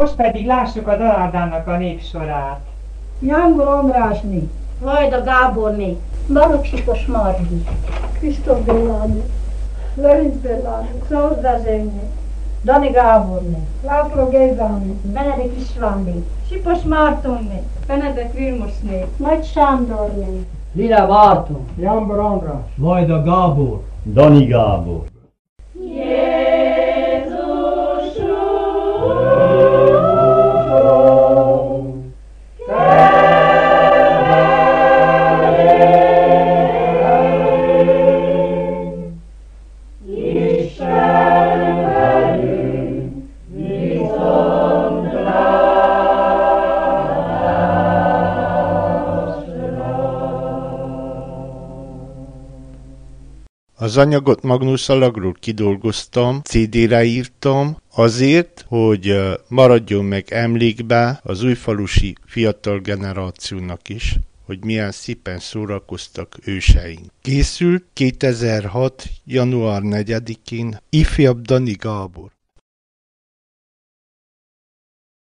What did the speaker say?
Most pedig lássuk a Dalardának a népsorát. Jángor Andrásné, Vajda Gáborné, Balogh Sipos Margit, Krisztof Bélánné, Lőrinc Bélánné, Klaus Dezsőné, Dani Gáborné, László Gézáné, Benedek Istvánné, Sipos Mártonné, Benedek Vilmosné, Nagy Sándorné, Lila Márton, Jámbor András, Vajda Gábor, Dani Gábor. Az anyagot Magnus Alagról kidolgoztam, CD-re írtam, azért, hogy maradjon meg emlékbe az újfalusi fiatal generációnak is, hogy milyen szépen szórakoztak őseink. Készült 2006. január 4-én ifjabb Dani Gábor.